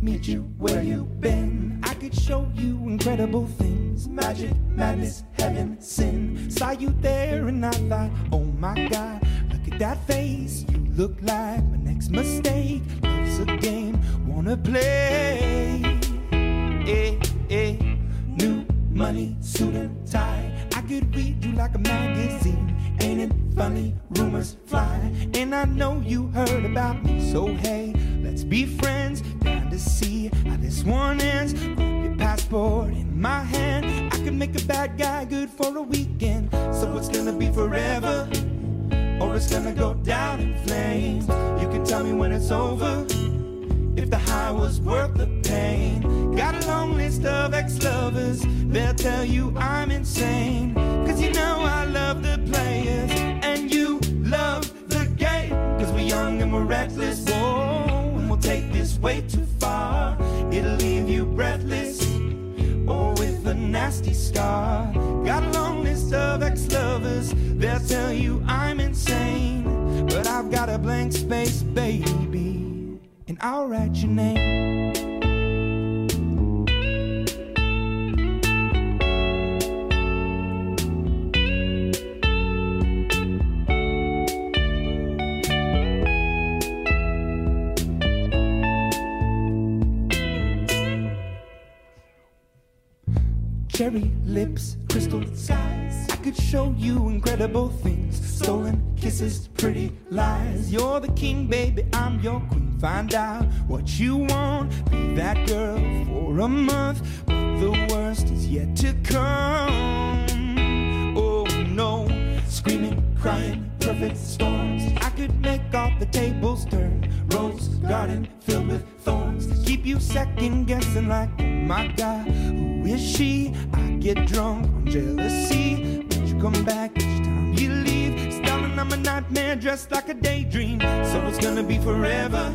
meet you where you've been. I could show you incredible things magic, madness, heaven, sin. Saw you there and I thought, oh my god, look at that face. You look like my next mistake. Love's a game, wanna play. Eh, eh, new money, suit and tie. I could read you like a magazine. Ain't it funny? Rumors fly. And I know you heard about me. So hey, let's be friends. To see how this one ends. Grab your passport in my hand. I can make a bad guy good for a weekend. So it's gonna be forever. Or it's gonna go down in flames. You can tell me when it's over. If the high was worth the pain. Got a long list of ex-lovers. They'll tell you I'm insane. Far. It'll leave you breathless. Or with a nasty scar. Got a long list of ex-lovers. They'll tell you I'm insane. But I've got a blank space, baby. And I'll write your name. Cherry lips, crystal skies. I could show you incredible things. Stolen kisses, pretty lies. You're the king, baby, I'm your queen. Find out what you want. Be that girl for a month. But the worst is yet to come. Oh no, screaming, crying, perfect storms. I could make all the tables turn. Rose garden filled with thorns. Keep you second guessing, like, oh my god, is she? I get drunk on jealousy. But you come back each time you leave. Starting, I'm a nightmare dressed like a daydream. So it's gonna be forever,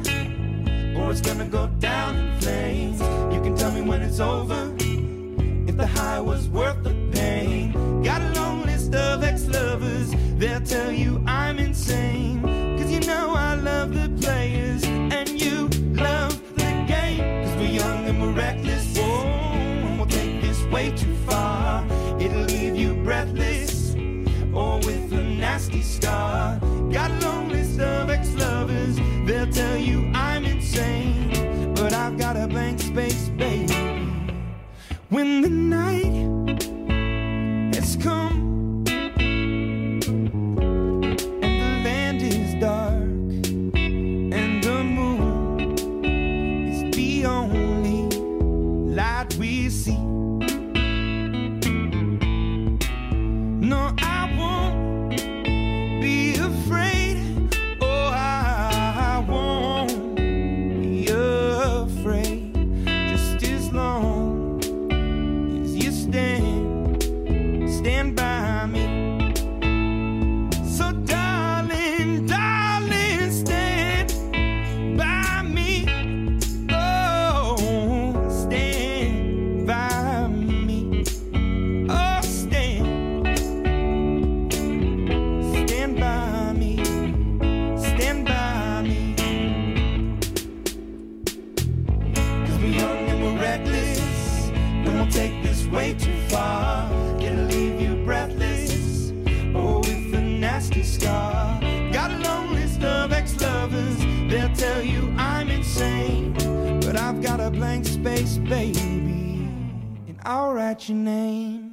or it's gonna go down in flames. You can tell me when it's over. If the high was worth the pain. Got a long list of ex-lovers. They'll tell you too far. It'll leave you breathless. Or with a nasty scar. Got a long list of ex-lovers. They'll tell you I'm insane. But I've got a blank space, baby. When the night has come and The land is dark and the a nasty scar. Got a long list of ex lovers. They'll tell you I'm insane. But I've got a blank space, baby. And I'll write your name.